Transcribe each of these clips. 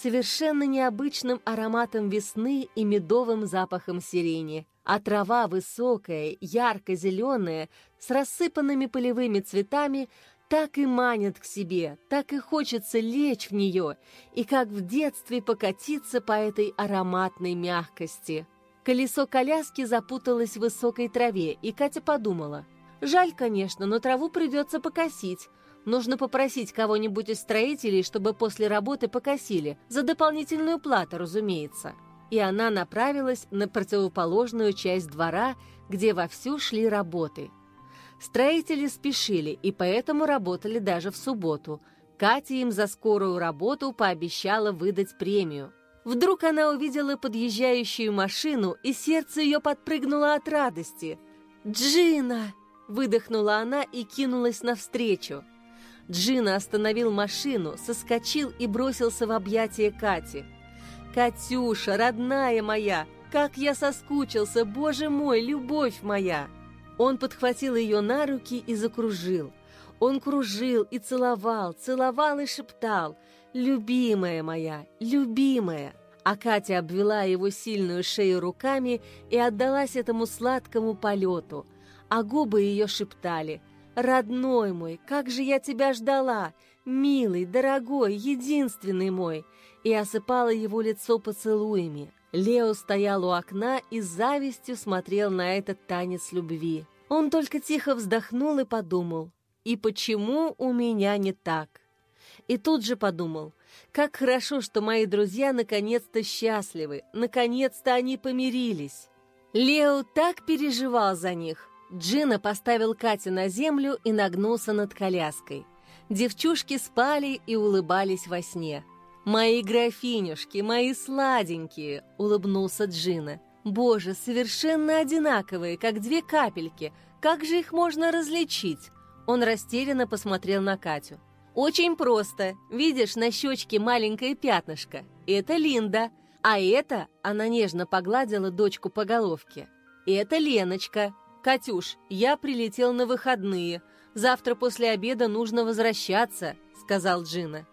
совершенно необычным ароматом весны и медовым запахом сирени. А трава высокая, ярко-зеленая, с рассыпанными полевыми цветами, так и манит к себе, так и хочется лечь в нее, и как в детстве покатиться по этой ароматной мягкости. Колесо коляски запуталось в высокой траве, и Катя подумала. Жаль, конечно, но траву придется покосить. Нужно попросить кого-нибудь из строителей, чтобы после работы покосили, за дополнительную плату, разумеется. И она направилась на противоположную часть двора, где вовсю шли работы – Строители спешили и поэтому работали даже в субботу. Катя им за скорую работу пообещала выдать премию. Вдруг она увидела подъезжающую машину, и сердце ее подпрыгнуло от радости. «Джина!» – выдохнула она и кинулась навстречу. Джина остановил машину, соскочил и бросился в объятия Кати. «Катюша, родная моя, как я соскучился, боже мой, любовь моя!» Он подхватил ее на руки и закружил. Он кружил и целовал, целовал и шептал «Любимая моя, любимая!» А Катя обвела его сильную шею руками и отдалась этому сладкому полету. А губы ее шептали «Родной мой, как же я тебя ждала! Милый, дорогой, единственный мой!» И осыпала его лицо поцелуями. Лео стоял у окна и с завистью смотрел на этот танец любви. Он только тихо вздохнул и подумал, «И почему у меня не так?» И тут же подумал, «Как хорошо, что мои друзья наконец-то счастливы, наконец-то они помирились». Лео так переживал за них. Джина поставил Катю на землю и нагнулся над коляской. Девчушки спали и улыбались во сне. «Мои графинюшки, мои сладенькие!» — улыбнулся Джина. Боже, совершенно одинаковые, как две капельки. Как же их можно различить? Он растерянно посмотрел на Катю. Очень просто. Видишь, на щечке маленькое пятнышко. Это Линда. А это, она нежно погладила дочку по головке. Это Леночка. Катюш, я прилетел на выходные. Завтра после обеда нужно возвращаться, сказал Джина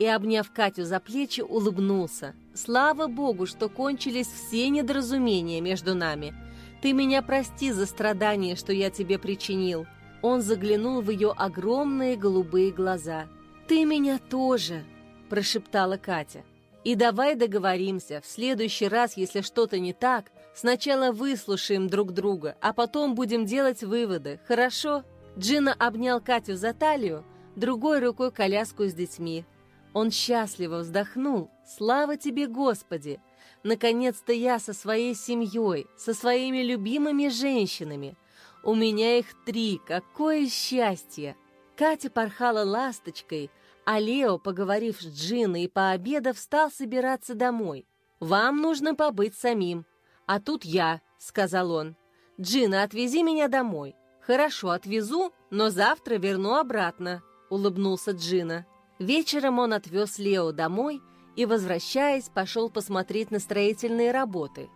и, обняв Катю за плечи, улыбнулся. «Слава Богу, что кончились все недоразумения между нами. Ты меня прости за страдания, что я тебе причинил». Он заглянул в ее огромные голубые глаза. «Ты меня тоже», – прошептала Катя. «И давай договоримся, в следующий раз, если что-то не так, сначала выслушаем друг друга, а потом будем делать выводы, хорошо?» Джина обнял Катю за талию, другой рукой коляску с детьми. Он счастливо вздохнул. «Слава тебе, Господи! Наконец-то я со своей семьей, со своими любимыми женщинами. У меня их три, какое счастье!» Катя порхала ласточкой, а Лео, поговорив с Джиной и пообедав, стал собираться домой. «Вам нужно побыть самим. А тут я», — сказал он. «Джина, отвези меня домой». «Хорошо, отвезу, но завтра верну обратно», — улыбнулся Джина. Вечером он отвез Лео домой и, возвращаясь, пошел посмотреть на строительные работы.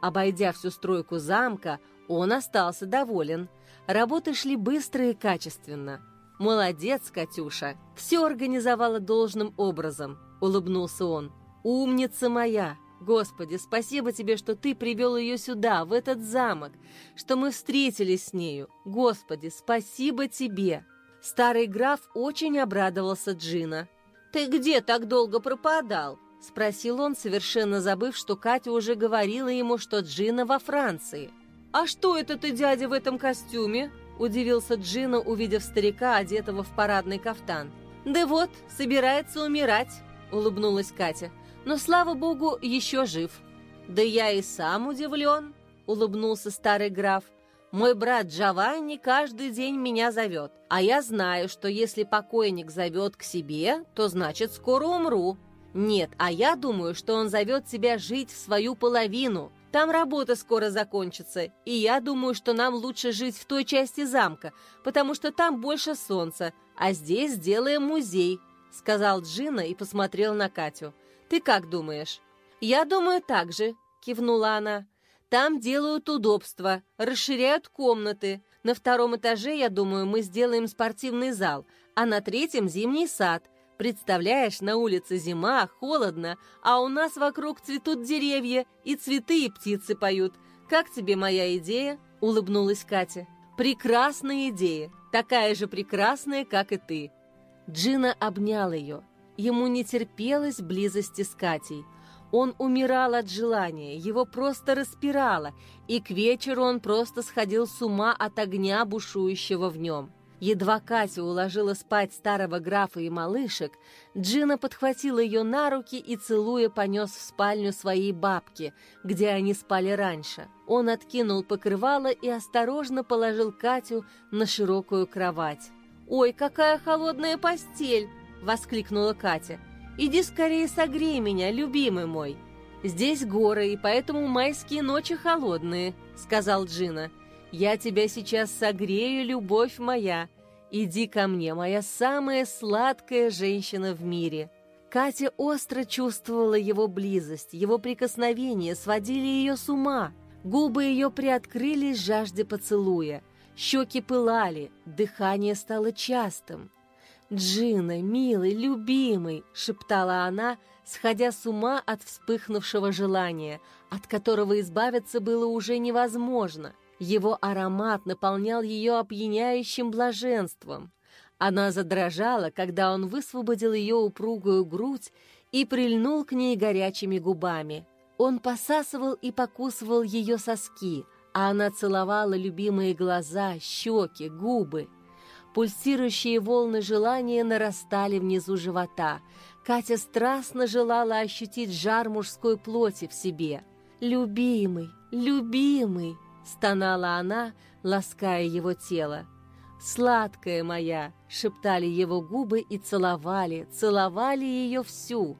Обойдя всю стройку замка, он остался доволен. Работы шли быстро и качественно. «Молодец, Катюша! Все организовала должным образом», — улыбнулся он. «Умница моя! Господи, спасибо тебе, что ты привел ее сюда, в этот замок, что мы встретились с нею. Господи, спасибо тебе!» Старый граф очень обрадовался Джина. «Ты где так долго пропадал?» — спросил он, совершенно забыв, что Катя уже говорила ему, что Джина во Франции. «А что это ты, дядя, в этом костюме?» — удивился Джина, увидев старика, одетого в парадный кафтан. «Да вот, собирается умирать», — улыбнулась Катя. «Но, слава богу, еще жив». «Да я и сам удивлен», — улыбнулся старый граф. Мой брат Джованни каждый день меня зовет, а я знаю, что если покойник зовет к себе, то значит скоро умру. Нет, а я думаю, что он зовет тебя жить в свою половину. Там работа скоро закончится, и я думаю, что нам лучше жить в той части замка, потому что там больше солнца, а здесь сделаем музей», — сказал Джина и посмотрел на Катю. «Ты как думаешь?» «Я думаю так же», — кивнула она. Там делают удобства, расширяют комнаты. На втором этаже, я думаю, мы сделаем спортивный зал, а на третьем зимний сад. Представляешь, на улице зима, холодно, а у нас вокруг цветут деревья, и цветы, и птицы поют. Как тебе моя идея?» — улыбнулась Катя. «Прекрасная идея, такая же прекрасная, как и ты». Джина обнял ее. Ему не терпелось близости с Катей. Он умирал от желания, его просто распирало, и к вечеру он просто сходил с ума от огня, бушующего в нем. Едва Катя уложила спать старого графа и малышек, Джина подхватила ее на руки и, целуя, понес в спальню своей бабки, где они спали раньше. Он откинул покрывало и осторожно положил Катю на широкую кровать. «Ой, какая холодная постель!» — воскликнула Катя. «Иди скорее согрей меня, любимый мой!» «Здесь горы, и поэтому майские ночи холодные», — сказал Джина. Я тебя сейчас согрею, любовь моя. Иди ко мне, моя самая сладкая женщина в мире». Катя остро чувствовала его близость, его прикосновения сводили ее с ума. Губы ее приоткрылись жажде поцелуя. Щеки пылали, дыхание стало частым. «Джина, милый, любимый!» — шептала она, сходя с ума от вспыхнувшего желания, от которого избавиться было уже невозможно. Его аромат наполнял ее опьяняющим блаженством. Она задрожала, когда он высвободил ее упругую грудь и прильнул к ней горячими губами. Он посасывал и покусывал ее соски, а она целовала любимые глаза, щеки, губы. Пульсирующие волны желания нарастали внизу живота. Катя страстно желала ощутить жар мужской плоти в себе. «Любимый, любимый!» стонала она, лаская его тело. «Сладкая моя!» — шептали его губы и целовали, целовали ее всю.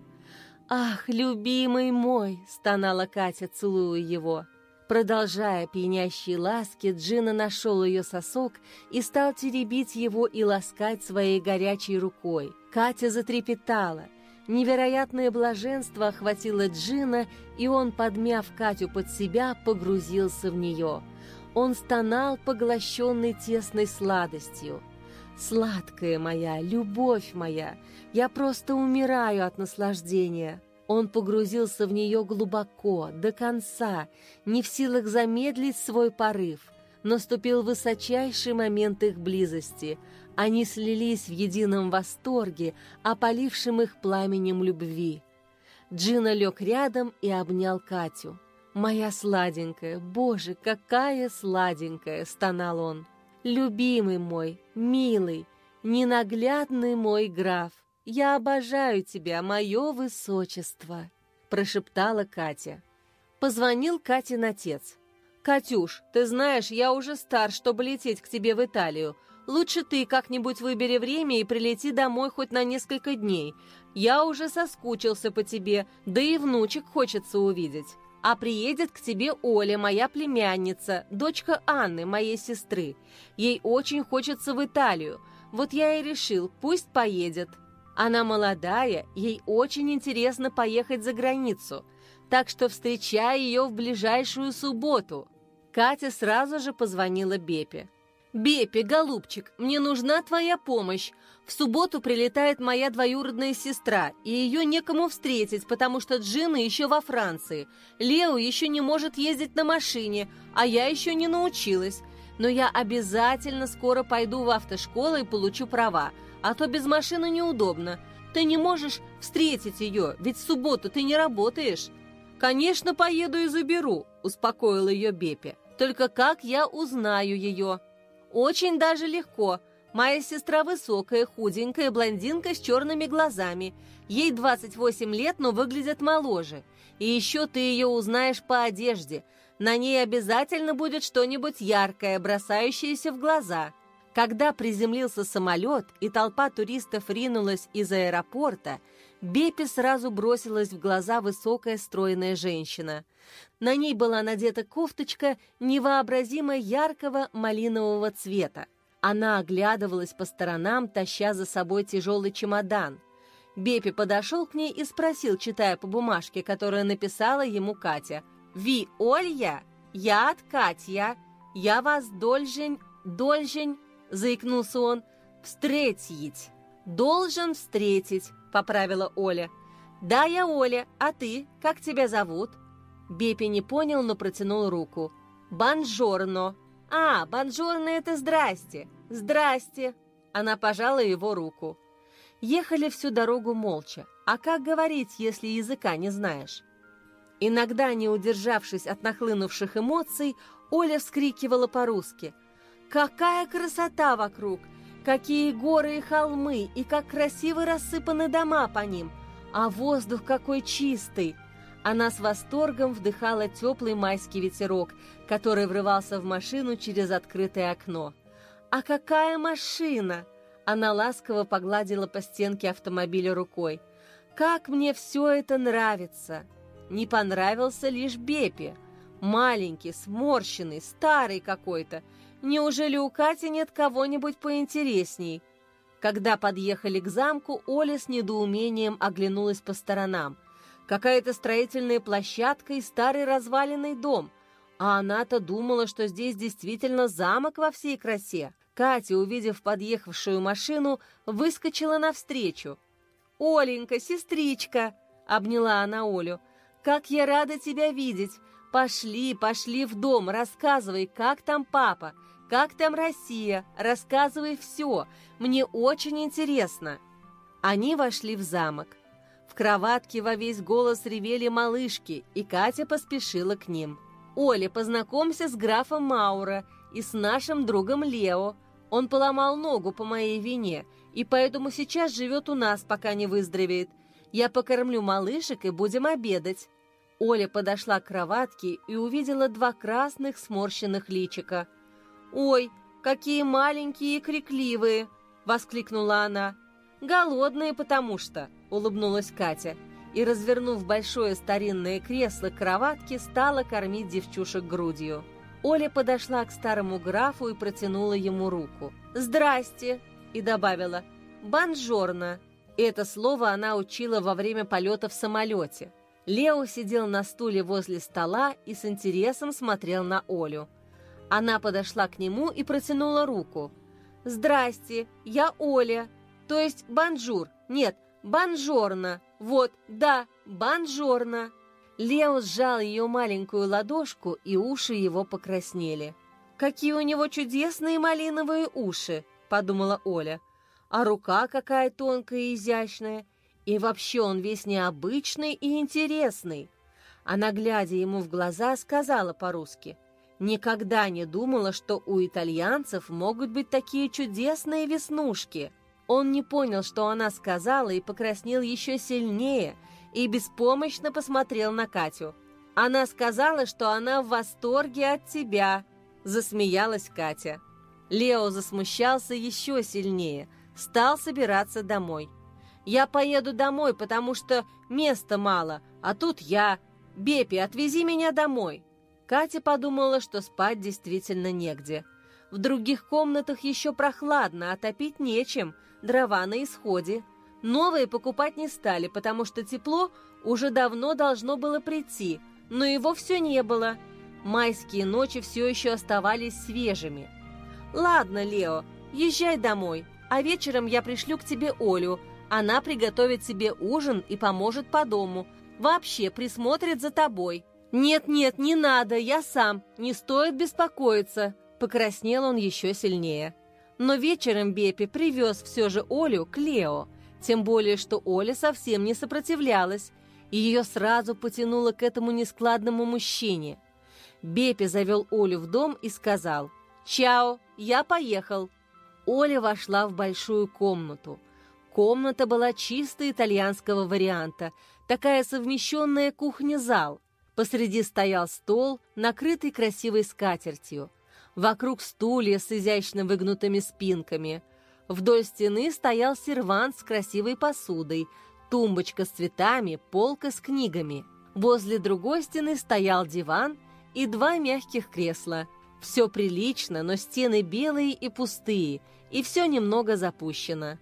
«Ах, любимый мой!» — стонала Катя, целуя его. Продолжая пьянящие ласки, Джина нашел ее сосок и стал теребить его и ласкать своей горячей рукой. Катя затрепетала — Невероятное блаженство охватило Джина, и он, подмяв Катю под себя, погрузился в нее. Он стонал, поглощенный тесной сладостью. «Сладкая моя, любовь моя, я просто умираю от наслаждения». Он погрузился в нее глубоко, до конца, не в силах замедлить свой порыв. Наступил высочайший момент их близости — они слились в едином восторге, опалившем их пламенем любви. Джина лег рядом и обнял Катю. «Моя сладенькая, боже, какая сладенькая!» — стонал он. «Любимый мой, милый, ненаглядный мой граф, я обожаю тебя, мое высочество!» — прошептала Катя. Позвонил Катин отец. «Катюш, ты знаешь, я уже стар, чтобы лететь к тебе в Италию. Лучше ты как-нибудь выбери время и прилети домой хоть на несколько дней. Я уже соскучился по тебе, да и внучек хочется увидеть. А приедет к тебе Оля, моя племянница, дочка Анны, моей сестры. Ей очень хочется в Италию. Вот я и решил, пусть поедет. Она молодая, ей очень интересно поехать за границу. Так что встречай ее в ближайшую субботу». Катя сразу же позвонила Бепе. «Бепи, голубчик, мне нужна твоя помощь. В субботу прилетает моя двоюродная сестра, и ее некому встретить, потому что Джина еще во Франции. Лео еще не может ездить на машине, а я еще не научилась. Но я обязательно скоро пойду в автошколу и получу права, а то без машины неудобно. Ты не можешь встретить ее, ведь в субботу ты не работаешь». «Конечно, поеду и заберу», — успокоила ее Бепи. «Только как я узнаю ее?» Очень даже легко. Моя сестра высокая, худенькая, блондинка с черными глазами. Ей 28 лет, но выглядит моложе. И еще ты ее узнаешь по одежде. На ней обязательно будет что-нибудь яркое, бросающееся в глаза. Когда приземлился самолет и толпа туристов ринулась из аэропорта, Бепи сразу бросилась в глаза высокая стройная женщина. На ней была надета кофточка невообразимо яркого малинового цвета. Она оглядывалась по сторонам, таща за собой тяжелый чемодан. Бепи подошел к ней и спросил, читая по бумажке, которую написала ему Катя. «Ви, Олья, я от Катя. Я вас дольжень, дольжень, заикнулся он, встретить». «Должен встретить», — поправила Оля. «Да, я Оля, а ты? Как тебя зовут?» Бепи не понял, но протянул руку. «Бонжорно». «А, бонжорно — это здрасте». «Здрасте». Она пожала его руку. Ехали всю дорогу молча. А как говорить, если языка не знаешь? Иногда, не удержавшись от нахлынувших эмоций, Оля вскрикивала по-русски. «Какая красота вокруг! Какие горы и холмы, и как красиво рассыпаны дома по ним! А воздух какой чистый!» Она с восторгом вдыхала теплый майский ветерок, который врывался в машину через открытое окно. «А какая машина!» Она ласково погладила по стенке автомобиля рукой. «Как мне все это нравится!» Не понравился лишь Бепи. Маленький, сморщенный, старый какой-то. Неужели у Кати нет кого-нибудь поинтересней? Когда подъехали к замку, Оля с недоумением оглянулась по сторонам. Какая-то строительная площадка и старый разваленный дом. А она-то думала, что здесь действительно замок во всей красе. Катя, увидев подъехавшую машину, выскочила навстречу. «Оленька, сестричка!» — обняла она Олю. «Как я рада тебя видеть! Пошли, пошли в дом, рассказывай, как там папа, как там Россия, рассказывай все, мне очень интересно!» Они вошли в замок. В кроватке во весь голос ревели малышки, и Катя поспешила к ним. «Оля, познакомься с графом Маура и с нашим другом Лео. Он поломал ногу по моей вине, и поэтому сейчас живет у нас, пока не выздоровеет. Я покормлю малышек и будем обедать». Оля подошла к кроватке и увидела два красных сморщенных личика. «Ой, какие маленькие и крикливые!» — воскликнула она. «Голодные, потому что!» — улыбнулась Катя и, развернув большое старинное кресло к кроватке, стала кормить девчушек грудью. Оля подошла к старому графу и протянула ему руку. «Здрасте!» и добавила «Buongiorno». Это слово она учила во время полета в самолете. Лео сидел на стуле возле стола и с интересом смотрел на Олю. Она подошла к нему и протянула руку. «Здрасте, я Оля. То есть bonjour. Нет, buongiorno. Вот, да, buongiorno». Лео сжал ее маленькую ладошку, и уши его покраснели. «Какие у него чудесные малиновые уши!» — подумала Оля. «А рука какая тонкая и изящная! И вообще он весь необычный и интересный!» Она, глядя ему в глаза, сказала по-русски. «Никогда не думала, что у итальянцев могут быть такие чудесные веснушки!» Он не понял, что она сказала, и покраснел еще сильнее — и беспомощно посмотрел на Катю. «Она сказала, что она в восторге от тебя», — засмеялась Катя. Лео засмущался еще сильнее, стал собираться домой. «Я поеду домой, потому что места мало, а тут я. Бепи, отвези меня домой». Катя подумала, что спать действительно негде. В других комнатах еще прохладно, а топить нечем, дрова на исходе. Новые покупать не стали, потому что тепло уже давно должно было прийти, но его все не было. Майские ночи все еще оставались свежими. «Ладно, Лео, езжай домой, а вечером я пришлю к тебе Олю. Она приготовит себе ужин и поможет по дому. Вообще присмотрит за тобой». «Нет-нет, не надо, я сам, не стоит беспокоиться», — покраснел он еще сильнее. Но вечером Бепи привез все же Олю к Лео — тем более, что Оля совсем не сопротивлялась, и ее сразу потянуло к этому нескладному мужчине. Бепи завел Олю в дом и сказал «Чао, я поехал». Оля вошла в большую комнату. Комната была чисто итальянского варианта, такая совмещенная кухня-зал. Посреди стоял стол, накрытый красивой скатертью. Вокруг стулья с изящно выгнутыми спинками – Вдоль стены стоял сервант с красивой посудой, тумбочка с цветами, полка с книгами. Возле другой стены стоял диван и два мягких кресла. Все прилично, но стены белые и пустые, и все немного запущено.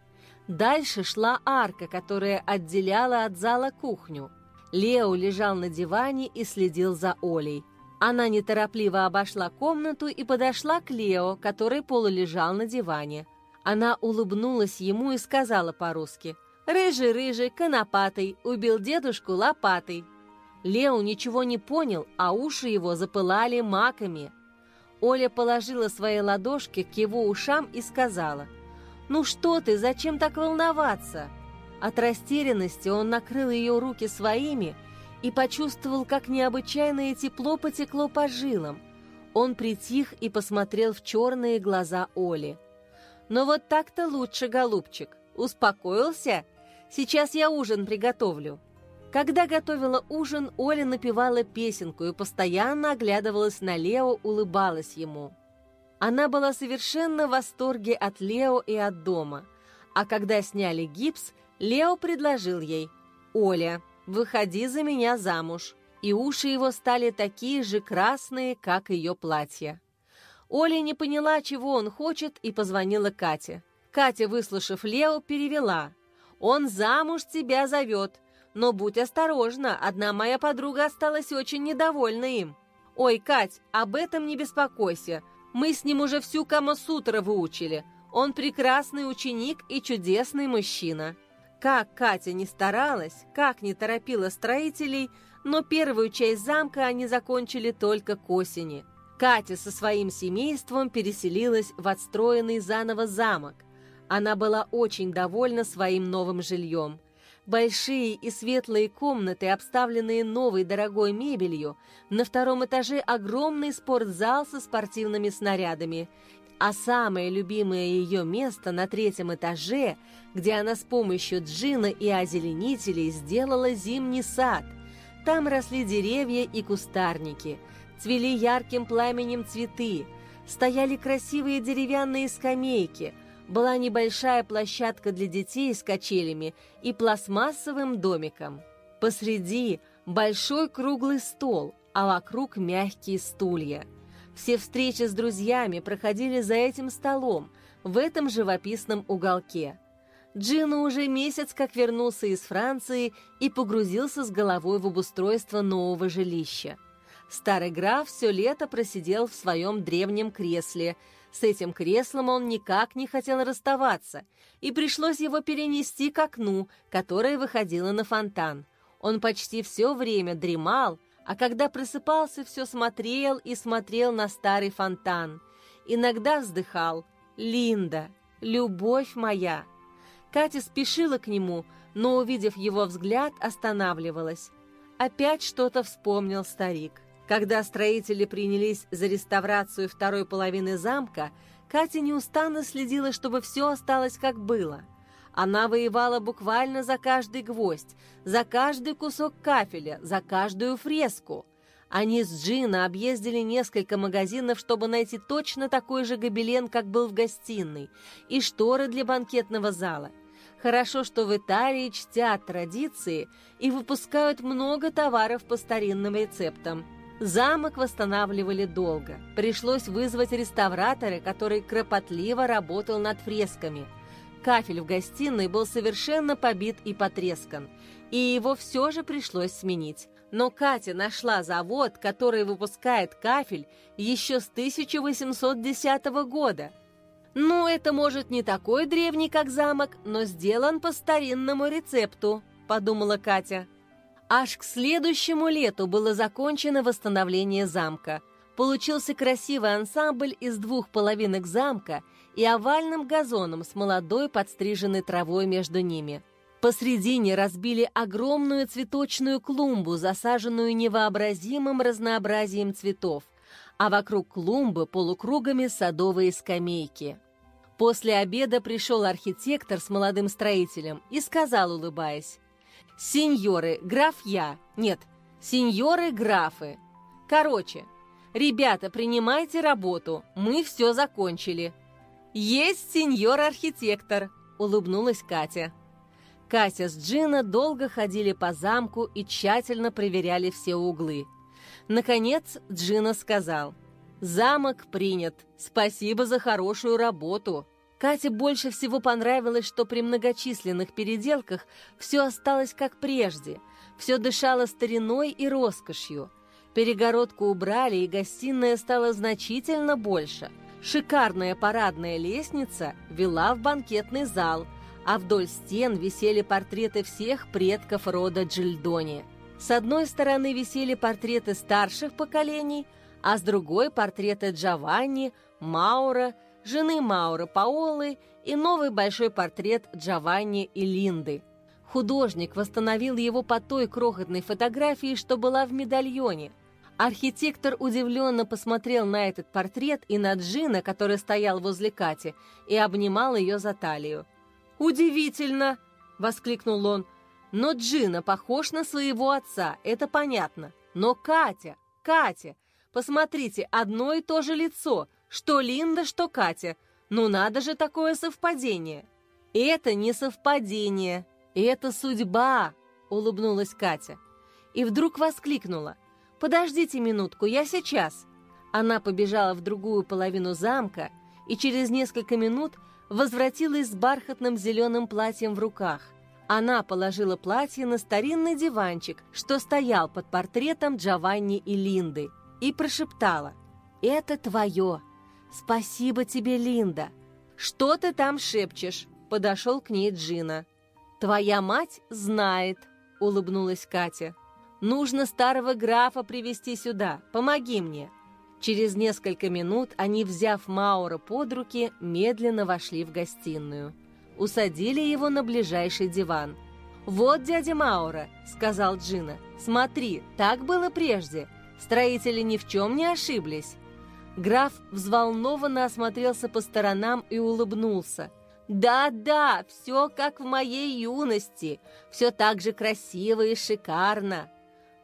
Дальше шла арка, которая отделяла от зала кухню. Лео лежал на диване и следил за Олей. Она неторопливо обошла комнату и подошла к Лео, который полулежал на диване – Она улыбнулась ему и сказала по-русски «Рыжий-рыжий, конопатый, убил дедушку лопатой». Лео ничего не понял, а уши его запылали маками. Оля положила свои ладошки к его ушам и сказала «Ну что ты, зачем так волноваться?» От растерянности он накрыл ее руки своими и почувствовал, как необычайное тепло потекло по жилам. Он притих и посмотрел в черные глаза Оли. «Но «Ну вот так-то лучше, голубчик. Успокоился? Сейчас я ужин приготовлю». Когда готовила ужин, Оля напевала песенку и постоянно оглядывалась на Лео, улыбалась ему. Она была совершенно в восторге от Лео и от дома. А когда сняли гипс, Лео предложил ей «Оля, выходи за меня замуж». И уши его стали такие же красные, как ее платье. Оля не поняла, чего он хочет, и позвонила Кате. Катя, выслушав Лео, перевела. «Он замуж тебя зовет, но будь осторожна, одна моя подруга осталась очень недовольна им». «Ой, Кать, об этом не беспокойся, мы с ним уже всю Камасутра выучили. Он прекрасный ученик и чудесный мужчина». Как Катя не старалась, как не торопила строителей, но первую часть замка они закончили только к осени. Катя со своим семейством переселилась в отстроенный заново замок. Она была очень довольна своим новым жильем. Большие и светлые комнаты, обставленные новой дорогой мебелью, на втором этаже огромный спортзал со спортивными снарядами а самое любимое ее место на третьем этаже, где она с помощью джина и озеленителей сделала зимний сад. Там росли деревья и кустарники, цвели ярким пламенем цветы, стояли красивые деревянные скамейки, была небольшая площадка для детей с качелями и пластмассовым домиком. Посреди большой круглый стол, а вокруг мягкие стулья – все встречи с друзьями проходили за этим столом, в этом живописном уголке. Джина уже месяц как вернулся из Франции и погрузился с головой в обустройство нового жилища. Старый граф все лето просидел в своем древнем кресле. С этим креслом он никак не хотел расставаться, и пришлось его перенести к окну, которое выходило на фонтан. Он почти все время дремал, а когда просыпался, все смотрел и смотрел на старый фонтан. Иногда вздыхал «Линда, любовь моя!» Катя спешила к нему, но, увидев его взгляд, останавливалась. Опять что-то вспомнил старик. Когда строители принялись за реставрацию второй половины замка, Катя неустанно следила, чтобы все осталось как было – она воевала буквально за каждый гвоздь, за каждый кусок кафеля, за каждую фреску. Они с Джина объездили несколько магазинов, чтобы найти точно такой же гобелен, как был в гостиной, и шторы для банкетного зала. Хорошо, что в Италии чтят традиции и выпускают много товаров по старинным рецептам. Замок восстанавливали долго. Пришлось вызвать реставратора, который кропотливо работал над фресками – Кафель в гостиной был совершенно побит и потрескан, и его все же пришлось сменить. Но Катя нашла завод, который выпускает кафель еще с 1810 года. Ну, это может не такой древний, как замок, но сделан по старинному рецепту, подумала Катя. Аж к следующему лету было закончено восстановление замка. Получился красивый ансамбль из двух половинок замка – и овальным газоном с молодой подстриженной травой между ними. Посредине разбили огромную цветочную клумбу, засаженную невообразимым разнообразием цветов, а вокруг клумбы полукругами садовые скамейки. После обеда пришел архитектор с молодым строителем и сказал, улыбаясь, «Сеньоры, графья, нет, сеньоры-графы. Короче, ребята, принимайте работу, мы все закончили». «Есть сеньор-архитектор!» — улыбнулась Катя. Катя с Джина долго ходили по замку и тщательно проверяли все углы. Наконец Джина сказал, «Замок принят. Спасибо за хорошую работу». Кате больше всего понравилось, что при многочисленных переделках все осталось как прежде. Все дышало стариной и роскошью. Перегородку убрали, и гостиная стала значительно больше – Шикарная парадная лестница вела в банкетный зал, а вдоль стен висели портреты всех предков рода Джильдони. С одной стороны висели портреты старших поколений, а с другой – портреты Джованни, Маура, жены Маура Паолы и новый большой портрет Джованни и Линды. Художник восстановил его по той крохотной фотографии, что была в медальоне. Архитектор удивленно посмотрел на этот портрет и на Джина, который стоял возле Кати, и обнимал ее за талию. «Удивительно!» — воскликнул он. «Но Джина похож на своего отца, это понятно. Но Катя, Катя, посмотрите, одно и то же лицо, что Линда, что Катя. Ну надо же такое совпадение!» «Это не совпадение, это судьба!» — улыбнулась Катя. И вдруг воскликнула. «Подождите минутку, я сейчас!» Она побежала в другую половину замка и через несколько минут возвратилась с бархатным зеленым платьем в руках. Она положила платье на старинный диванчик, что стоял под портретом Джованни и Линды, и прошептала «Это твое! Спасибо тебе, Линда!» «Что ты там шепчешь?» — подошел к ней Джина. «Твоя мать знает», — улыбнулась Катя. «Нужно старого графа привести сюда. Помоги мне». Через несколько минут они, взяв Маура под руки, медленно вошли в гостиную. Усадили его на ближайший диван. «Вот дядя Маура», — сказал Джина. «Смотри, так было прежде. Строители ни в чем не ошиблись». Граф взволнованно осмотрелся по сторонам и улыбнулся. «Да-да, все как в моей юности, все так же красиво и шикарно».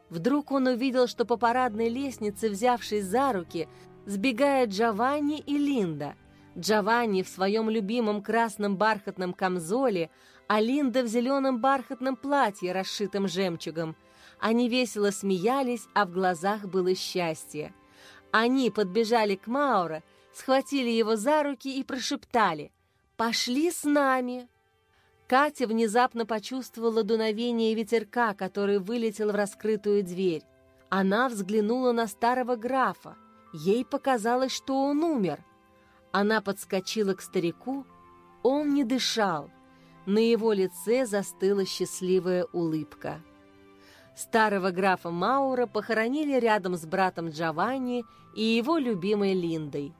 Вдруг он увидел, что по парадной лестнице, взявшись за руки, сбегают Джованни и Линда. Джованни в своем любимом красном бархатном камзоле, а Линда в зеленом бархатном платье, расшитом жемчугом. Они весело смеялись, а в глазах было счастье. Они подбежали к Маура, схватили его за руки и прошептали «Пошли с нами!» Катя внезапно почувствовала дуновение ветерка, который вылетел в раскрытую дверь. Она взглянула на старого графа. Ей показалось, что он умер. Она подскочила к старику. Он не дышал. На его лице застыла счастливая улыбка. Старого графа Маура похоронили рядом с братом Джованни и его любимой Линдой.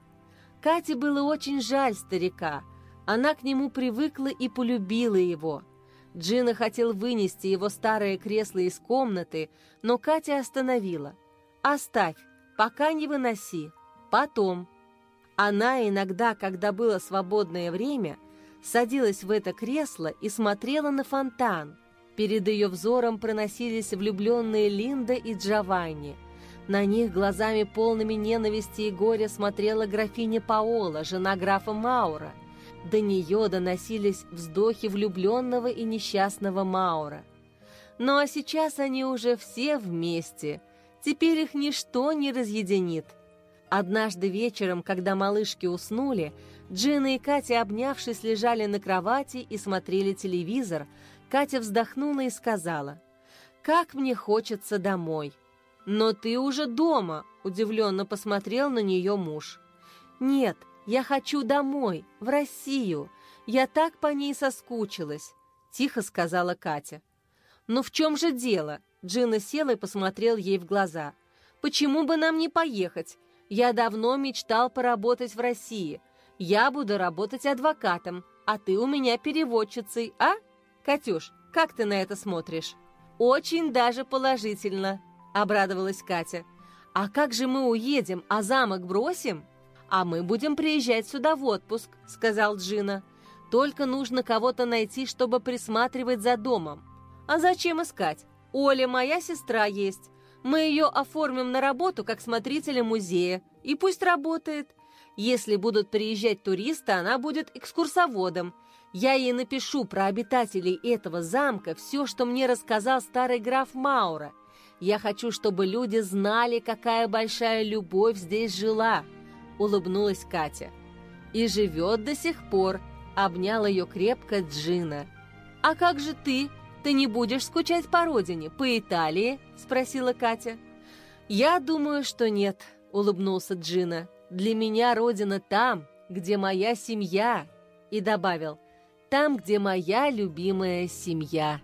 Кате было очень жаль старика — она к нему привыкла и полюбила его. Джина хотел вынести его старое кресло из комнаты, но Катя остановила. «Оставь, пока не выноси. Потом». Она иногда, когда было свободное время, садилась в это кресло и смотрела на фонтан. Перед ее взором проносились влюбленные Линда и Джованни. На них глазами полными ненависти и горя смотрела графиня Паола, жена графа Маура – до нее доносились вздохи влюбленного и несчастного Маура. Ну а сейчас они уже все вместе. Теперь их ничто не разъединит. Однажды вечером, когда малышки уснули, Джина и Катя, обнявшись, лежали на кровати и смотрели телевизор. Катя вздохнула и сказала, «Как мне хочется домой!» «Но ты уже дома!» – удивленно посмотрел на нее муж. «Нет, «Я хочу домой, в Россию. Я так по ней соскучилась», — тихо сказала Катя. «Но в чем же дело?» Джина села и посмотрел ей в глаза. «Почему бы нам не поехать? Я давно мечтал поработать в России. Я буду работать адвокатом, а ты у меня переводчицей, а? Катюш, как ты на это смотришь?» «Очень даже положительно», — обрадовалась Катя. «А как же мы уедем, а замок бросим?» «А мы будем приезжать сюда в отпуск», — сказал Джина. «Только нужно кого-то найти, чтобы присматривать за домом». «А зачем искать? Оля моя сестра есть. Мы ее оформим на работу как смотрителя музея, и пусть работает. Если будут приезжать туристы, она будет экскурсоводом. Я ей напишу про обитателей этого замка все, что мне рассказал старый граф Маура. Я хочу, чтобы люди знали, какая большая любовь здесь жила» улыбнулась Катя. «И живет до сих пор», — обнял ее крепко Джина. «А как же ты? Ты не будешь скучать по родине, по Италии?» — спросила Катя. «Я думаю, что нет», — улыбнулся Джина. Для меня родина там, где моя семья. И добавил, там, где моя любимая семья.